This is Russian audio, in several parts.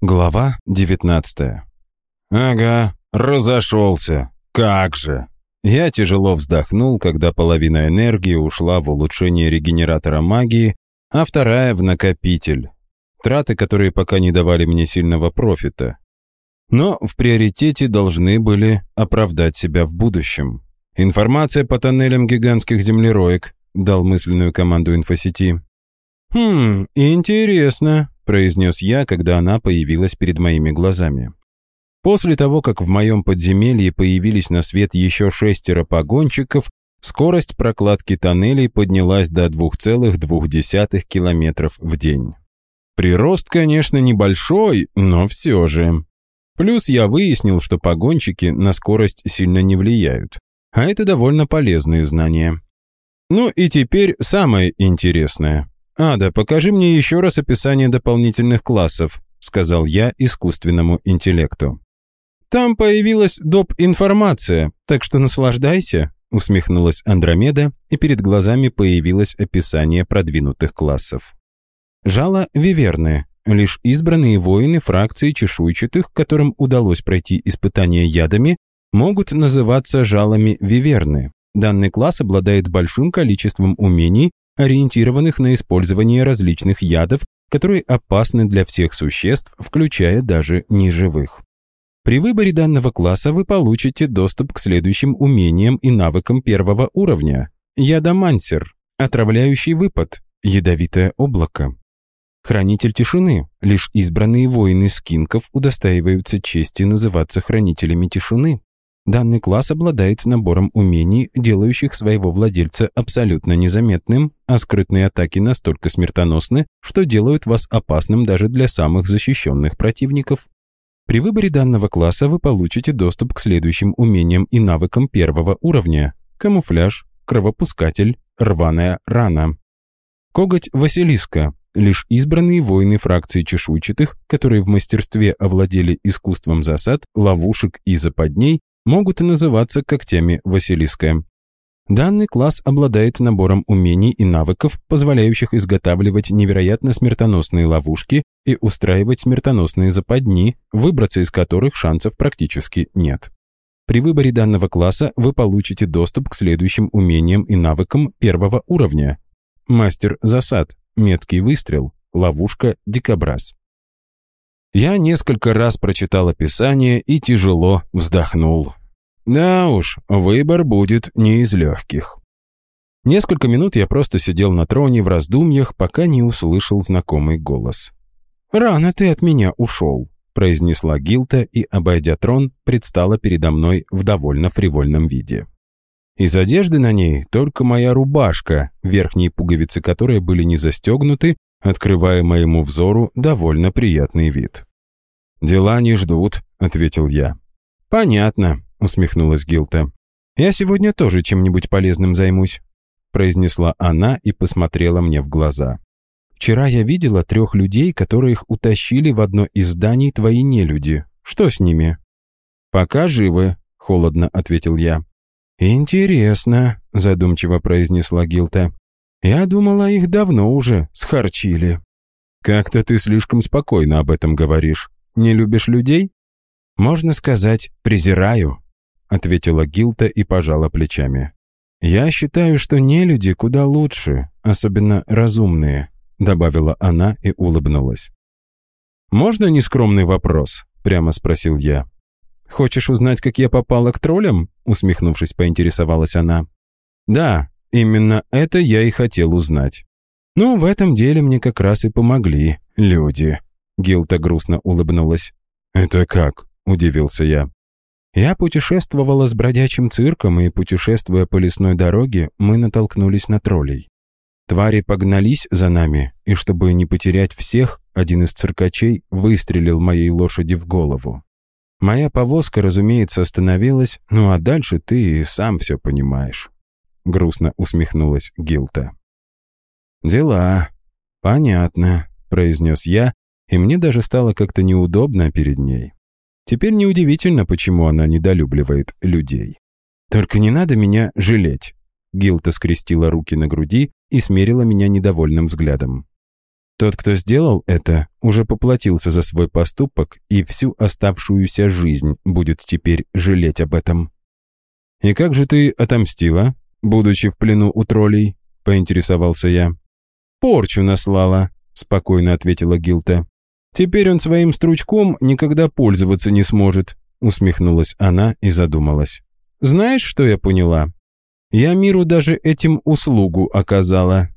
Глава 19 «Ага, разошелся. Как же!» Я тяжело вздохнул, когда половина энергии ушла в улучшение регенератора магии, а вторая — в накопитель. Траты, которые пока не давали мне сильного профита. Но в приоритете должны были оправдать себя в будущем. «Информация по тоннелям гигантских землероек», — дал мысленную команду инфосети. «Хм, интересно», — произнес я, когда она появилась перед моими глазами. После того, как в моем подземелье появились на свет еще шестеро погонщиков, скорость прокладки тоннелей поднялась до 2,2 километров в день. Прирост, конечно, небольшой, но все же. Плюс я выяснил, что погонщики на скорость сильно не влияют. А это довольно полезные знания. Ну и теперь самое интересное. «Ада, покажи мне еще раз описание дополнительных классов», сказал я искусственному интеллекту. «Там появилась доп-информация, так что наслаждайся», усмехнулась Андромеда, и перед глазами появилось описание продвинутых классов. Жало Виверны. Лишь избранные воины фракции чешуйчатых, которым удалось пройти испытания ядами, могут называться жалами Виверны. Данный класс обладает большим количеством умений, ориентированных на использование различных ядов, которые опасны для всех существ, включая даже неживых. При выборе данного класса вы получите доступ к следующим умениям и навыкам первого уровня. Ядомансер, отравляющий выпад, ядовитое облако. Хранитель тишины. Лишь избранные воины скинков удостаиваются чести называться хранителями тишины. Данный класс обладает набором умений, делающих своего владельца абсолютно незаметным, а скрытные атаки настолько смертоносны, что делают вас опасным даже для самых защищенных противников. При выборе данного класса вы получите доступ к следующим умениям и навыкам первого уровня. Камуфляж, кровопускатель, рваная рана. Коготь Василиска. Лишь избранные воины фракции чешуйчатых, которые в мастерстве овладели искусством засад, ловушек и западней, могут называться когтями Василиска. Данный класс обладает набором умений и навыков, позволяющих изготавливать невероятно смертоносные ловушки и устраивать смертоносные западни, выбраться из которых шансов практически нет. При выборе данного класса вы получите доступ к следующим умениям и навыкам первого уровня. Мастер засад, меткий выстрел, ловушка дикобраз. Я несколько раз прочитал описание и тяжело вздохнул. Да уж, выбор будет не из легких. Несколько минут я просто сидел на троне в раздумьях, пока не услышал знакомый голос. «Рано ты от меня ушел», — произнесла Гилта и, обойдя трон, предстала передо мной в довольно фривольном виде. Из одежды на ней только моя рубашка, верхние пуговицы которой были не застегнуты, открывая моему взору довольно приятный вид. «Дела не ждут», — ответил я. «Понятно», — усмехнулась Гилта. «Я сегодня тоже чем-нибудь полезным займусь», — произнесла она и посмотрела мне в глаза. «Вчера я видела трех людей, которых утащили в одно из зданий твои нелюди. Что с ними?» «Пока живы», — холодно ответил я. «Интересно», — задумчиво произнесла Гилта. Я думала, их давно уже схарчили. Как-то ты слишком спокойно об этом говоришь. Не любишь людей? Можно сказать, презираю, ответила Гилта и пожала плечами. Я считаю, что не люди куда лучше, особенно разумные, добавила она и улыбнулась. Можно нескромный вопрос? прямо спросил я. Хочешь узнать, как я попала к троллям? усмехнувшись, поинтересовалась она. Да, Именно это я и хотел узнать. Ну, в этом деле мне как раз и помогли люди. Гилта грустно улыбнулась. «Это как?» – удивился я. Я путешествовала с бродячим цирком, и, путешествуя по лесной дороге, мы натолкнулись на троллей. Твари погнались за нами, и чтобы не потерять всех, один из циркачей выстрелил моей лошади в голову. Моя повозка, разумеется, остановилась, ну а дальше ты и сам все понимаешь. — грустно усмехнулась Гилта. «Дела. Понятно», — произнес я, и мне даже стало как-то неудобно перед ней. Теперь неудивительно, почему она недолюбливает людей. «Только не надо меня жалеть», — Гилта скрестила руки на груди и смерила меня недовольным взглядом. Тот, кто сделал это, уже поплатился за свой поступок и всю оставшуюся жизнь будет теперь жалеть об этом. «И как же ты отомстила, будучи в плену у троллей?» — поинтересовался я. «Порчу наслала», — спокойно ответила Гилта. «Теперь он своим стручком никогда пользоваться не сможет», — усмехнулась она и задумалась. «Знаешь, что я поняла? Я миру даже этим услугу оказала».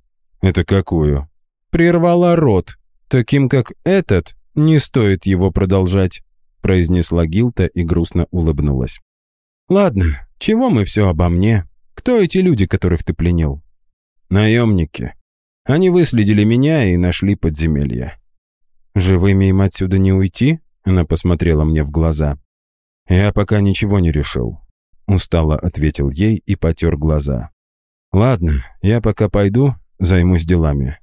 «Это какую?» «Прервала рот. Таким, как этот, не стоит его продолжать», — произнесла Гилта и грустно улыбнулась. «Ладно, чего мы все обо мне? Кто эти люди, которых ты пленил?» «Наемники. Они выследили меня и нашли подземелье». «Живыми им отсюда не уйти?» Она посмотрела мне в глаза. «Я пока ничего не решил», — устало ответил ей и потер глаза. «Ладно, я пока пойду, займусь делами».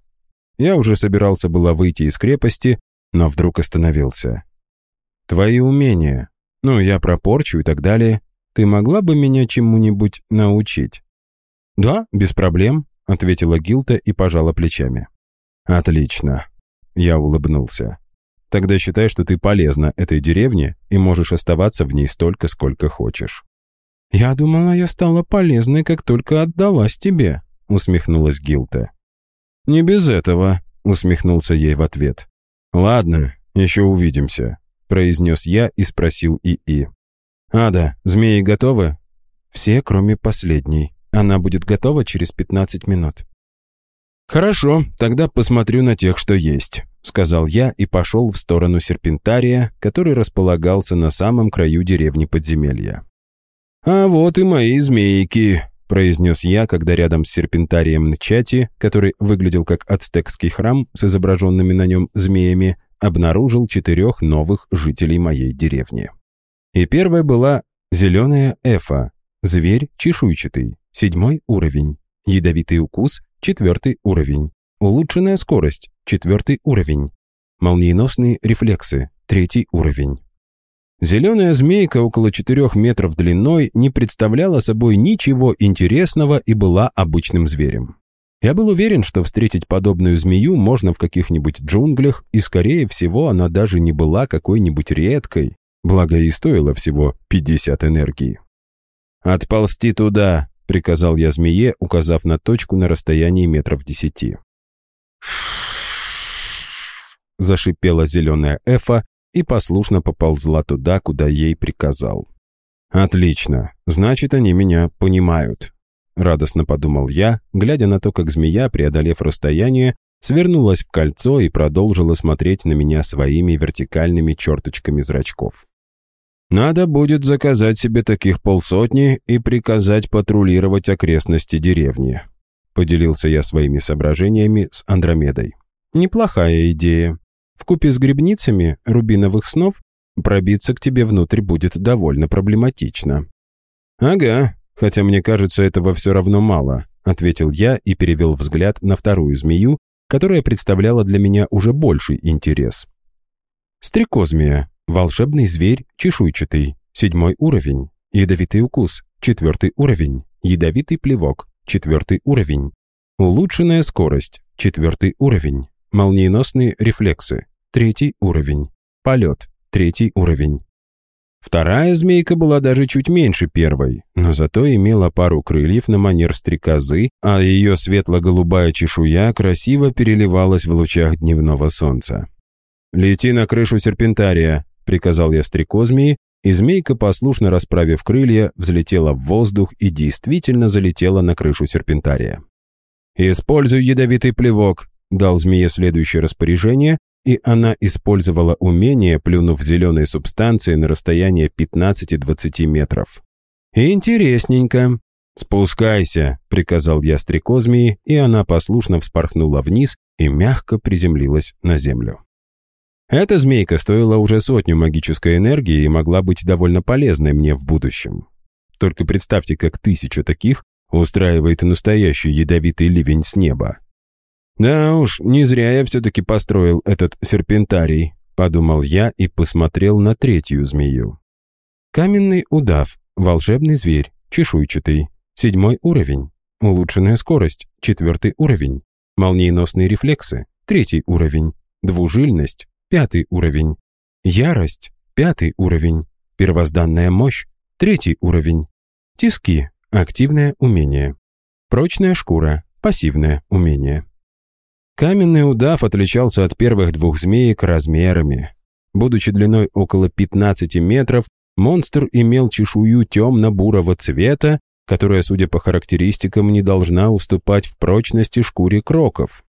Я уже собирался было выйти из крепости, но вдруг остановился. «Твои умения, ну, я про порчу и так далее, ты могла бы меня чему-нибудь научить?» «Да, без проблем», — ответила Гилта и пожала плечами. «Отлично. Я улыбнулся. «Тогда считай, что ты полезна этой деревне и можешь оставаться в ней столько, сколько хочешь». «Я думала, я стала полезной, как только отдалась тебе», — усмехнулась Гилта. «Не без этого», — усмехнулся ей в ответ. «Ладно, еще увидимся», — произнес я и спросил ИИ. «Ада, змеи готовы?» «Все, кроме последней. Она будет готова через 15 минут». «Хорошо, тогда посмотрю на тех, что есть», — сказал я и пошел в сторону серпентария, который располагался на самом краю деревни подземелья. «А вот и мои змейки», — произнес я, когда рядом с серпентарием Нчати, который выглядел как ацтекский храм с изображенными на нем змеями, обнаружил четырех новых жителей моей деревни. И первая была зеленая эфа, зверь чешуйчатый, седьмой уровень, ядовитый укус Четвертый уровень. Улучшенная скорость. Четвертый уровень. Молниеносные рефлексы. Третий уровень. Зеленая змейка около 4 метров длиной не представляла собой ничего интересного и была обычным зверем. Я был уверен, что встретить подобную змею можно в каких-нибудь джунглях, и, скорее всего, она даже не была какой-нибудь редкой, благо и стоила всего 50 энергии. «Отползти туда!» — приказал я змее, указав на точку на расстоянии метров десяти. Зашипела зеленая эфа и послушно поползла туда, куда ей приказал. «Отлично, значит, они меня понимают», — радостно подумал я, глядя на то, как змея, преодолев расстояние, свернулась в кольцо и продолжила смотреть на меня своими вертикальными черточками зрачков. Надо будет заказать себе таких полсотни и приказать патрулировать окрестности деревни. Поделился я своими соображениями с Андромедой. Неплохая идея. Вкупе с грибницами рубиновых снов пробиться к тебе внутрь будет довольно проблематично. Ага, хотя мне кажется, этого все равно мало, ответил я и перевел взгляд на вторую змею, которая представляла для меня уже больший интерес. Стрекозмия, Волшебный зверь чешуйчатый, седьмой уровень. Ядовитый укус, четвертый уровень. Ядовитый плевок, четвертый уровень. Улучшенная скорость, четвертый уровень. Молниеносные рефлексы, третий уровень. Полет, третий уровень. Вторая змейка была даже чуть меньше первой, но зато имела пару крыльев на манер стрекозы, а ее светло-голубая чешуя красиво переливалась в лучах дневного солнца. «Лети на крышу серпентария», — приказал я стрекозмии, и змейка, послушно расправив крылья, взлетела в воздух и действительно залетела на крышу серпентария. «Используй ядовитый плевок», — дал змее следующее распоряжение, и она использовала умение, плюнув зеленой субстанции на расстояние 15-20 метров. «Интересненько». «Спускайся», — приказал я стрекозмии, и она послушно вспорхнула вниз и мягко приземлилась на землю. Эта змейка стоила уже сотню магической энергии и могла быть довольно полезной мне в будущем. Только представьте, как тысяча таких устраивает настоящий ядовитый ливень с неба. «Да уж, не зря я все-таки построил этот серпентарий», — подумал я и посмотрел на третью змею. Каменный удав, волшебный зверь, чешуйчатый, седьмой уровень, улучшенная скорость, четвертый уровень, молниеносные рефлексы, третий уровень. Двужильность – пятый уровень. Ярость – пятый уровень. Первозданная мощь – третий уровень. Тиски – активное умение. Прочная шкура – пассивное умение. Каменный удав отличался от первых двух змеек размерами. Будучи длиной около 15 метров, монстр имел чешую темно-бурого цвета, которая, судя по характеристикам, не должна уступать в прочности шкуре кроков.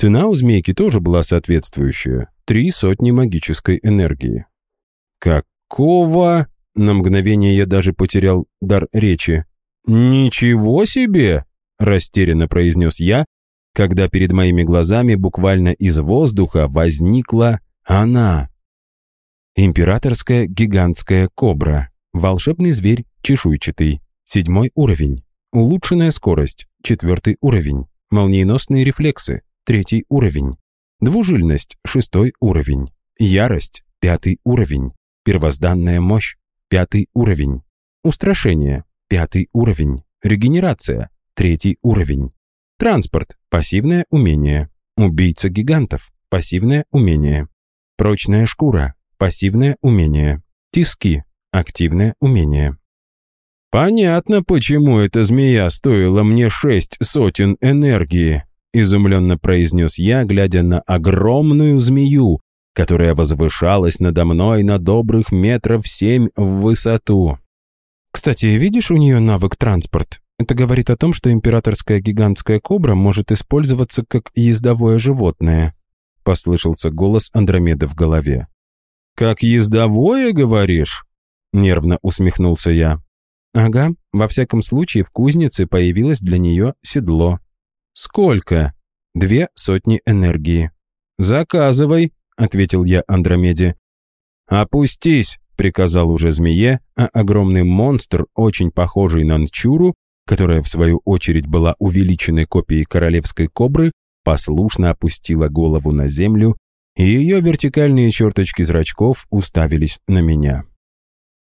Цена у змейки тоже была соответствующая – три сотни магической энергии. «Какого?» – на мгновение я даже потерял дар речи. «Ничего себе!» – растерянно произнес я, когда перед моими глазами буквально из воздуха возникла она. Императорская гигантская кобра. Волшебный зверь чешуйчатый. Седьмой уровень. Улучшенная скорость. Четвертый уровень. Молниеносные рефлексы. Третий уровень. Двужильность. Шестой уровень. Ярость. Пятый уровень. Первозданная мощь. Пятый уровень. Устрашение. Пятый уровень. Регенерация. Третий уровень. Транспорт. Пассивное умение. Убийца гигантов. Пассивное умение. Прочная шкура. Пассивное умение. Тиски. Активное умение. «Понятно, почему эта змея стоила мне шесть сотен энергии», изумленно произнес я, глядя на огромную змею, которая возвышалась надо мной на добрых метров семь в высоту. «Кстати, видишь у нее навык транспорт? Это говорит о том, что императорская гигантская кобра может использоваться как ездовое животное», послышался голос Андромеды в голове. «Как ездовое, говоришь?» Нервно усмехнулся я. «Ага, во всяком случае в кузнице появилось для нее седло». «Сколько?» «Две сотни энергии». «Заказывай», — ответил я Андромеде. «Опустись», — приказал уже змее, а огромный монстр, очень похожий на Нчуру, которая в свою очередь была увеличенной копией королевской кобры, послушно опустила голову на землю и ее вертикальные черточки зрачков уставились на меня.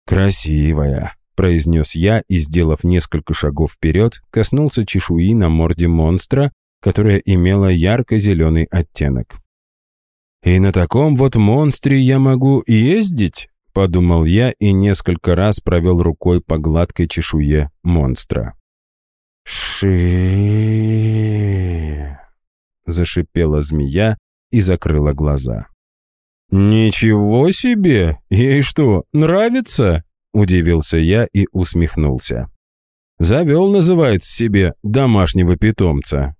«Красивая», — произнес я и, сделав несколько шагов вперед, коснулся чешуи на морде монстра, которая имела ярко-зеленый оттенок. «И на таком вот монстре я могу ездить?» — подумал я и несколько раз провел рукой по гладкой чешуе монстра. ши зашипела змея, и закрыла глаза. «Ничего себе! Ей что, нравится?» – удивился я и усмехнулся. «Завел, называется себе, домашнего питомца».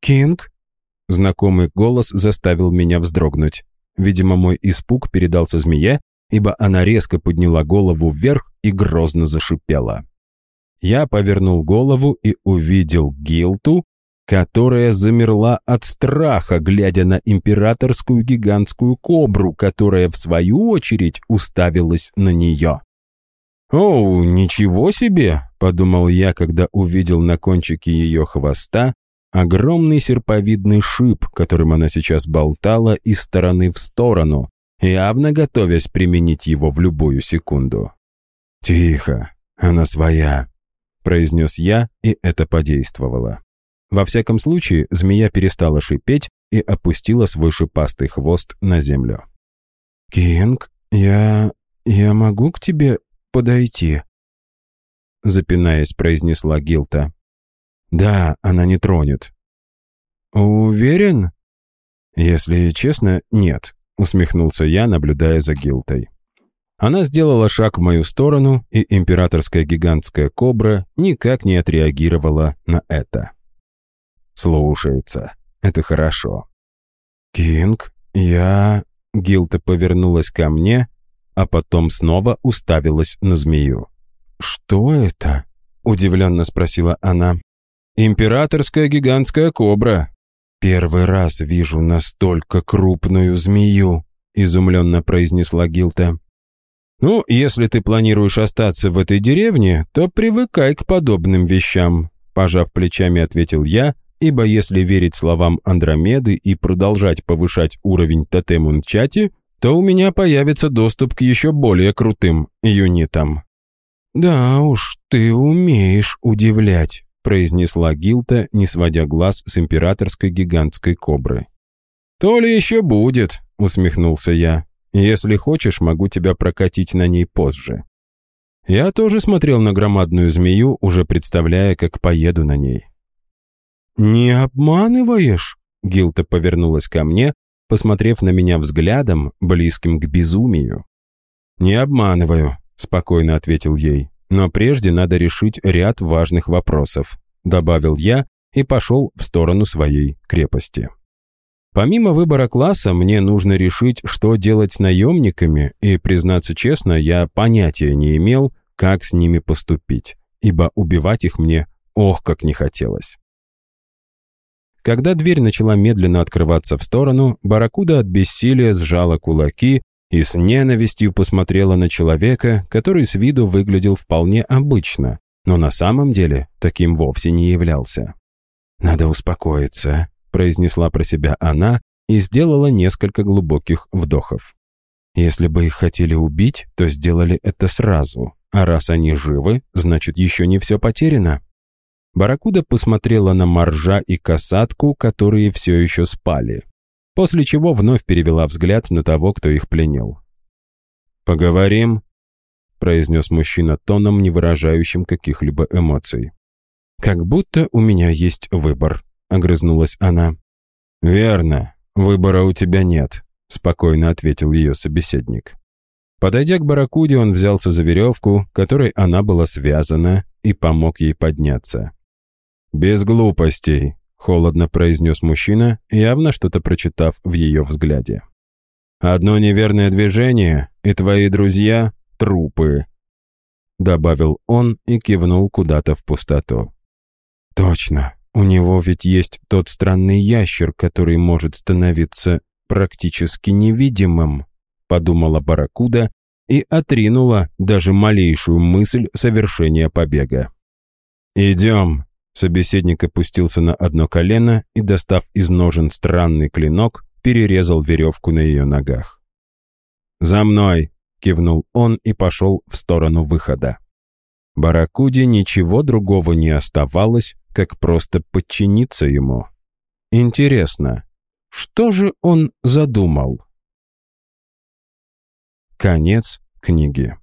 «Кинг?» – знакомый голос заставил меня вздрогнуть. Видимо, мой испуг передался змее, ибо она резко подняла голову вверх и грозно зашипела. Я повернул голову и увидел Гилту, которая замерла от страха, глядя на императорскую гигантскую кобру, которая, в свою очередь, уставилась на нее. «Оу, ничего себе!» — подумал я, когда увидел на кончике ее хвоста огромный серповидный шип, которым она сейчас болтала из стороны в сторону, явно готовясь применить его в любую секунду. «Тихо, она своя», — произнес я, и это подействовало. Во всяком случае, змея перестала шипеть и опустила свой шипастый хвост на землю. «Кинг, я... я могу к тебе подойти?» Запинаясь, произнесла Гилта. «Да, она не тронет». «Уверен?» «Если честно, нет», — усмехнулся я, наблюдая за Гилтой. Она сделала шаг в мою сторону, и императорская гигантская кобра никак не отреагировала на это. Слушается. Это хорошо. «Кинг, я...» Гилта повернулась ко мне, а потом снова уставилась на змею. «Что это?» — удивленно спросила она. «Императорская гигантская кобра». «Первый раз вижу настолько крупную змею», — изумленно произнесла Гилта. «Ну, если ты планируешь остаться в этой деревне, то привыкай к подобным вещам», — пожав плечами, ответил я, ибо если верить словам Андромеды и продолжать повышать уровень тотем-унчати, то у меня появится доступ к еще более крутым юнитам. «Да уж, ты умеешь удивлять», произнесла Гилта, не сводя глаз с императорской гигантской кобры. «То ли еще будет», — усмехнулся я. «Если хочешь, могу тебя прокатить на ней позже». Я тоже смотрел на громадную змею, уже представляя, как поеду на ней. «Не обманываешь?» Гилта повернулась ко мне, посмотрев на меня взглядом, близким к безумию. «Не обманываю», — спокойно ответил ей. «Но прежде надо решить ряд важных вопросов», — добавил я и пошел в сторону своей крепости. Помимо выбора класса, мне нужно решить, что делать с наемниками, и, признаться честно, я понятия не имел, как с ними поступить, ибо убивать их мне ох, как не хотелось. Когда дверь начала медленно открываться в сторону, Баракуда от бессилия сжала кулаки и с ненавистью посмотрела на человека, который с виду выглядел вполне обычно, но на самом деле таким вовсе не являлся. «Надо успокоиться», произнесла про себя она и сделала несколько глубоких вдохов. Если бы их хотели убить, то сделали это сразу, а раз они живы, значит, еще не все потеряно. Баракуда посмотрела на моржа и касатку, которые все еще спали, после чего вновь перевела взгляд на того, кто их пленил. «Поговорим», — произнес мужчина тоном, не выражающим каких-либо эмоций. «Как будто у меня есть выбор», — огрызнулась она. «Верно. Выбора у тебя нет», — спокойно ответил ее собеседник. Подойдя к барракуде, он взялся за веревку, которой она была связана, и помог ей подняться. «Без глупостей», — холодно произнес мужчина, явно что-то прочитав в ее взгляде. «Одно неверное движение, и твои друзья — трупы», — добавил он и кивнул куда-то в пустоту. «Точно, у него ведь есть тот странный ящер, который может становиться практически невидимым», подумала Баракуда и отринула даже малейшую мысль совершения побега. «Идем», Собеседник опустился на одно колено и, достав из ножен странный клинок, перерезал веревку на ее ногах. «За мной!» — кивнул он и пошел в сторону выхода. Баракуде ничего другого не оставалось, как просто подчиниться ему. Интересно, что же он задумал? Конец книги.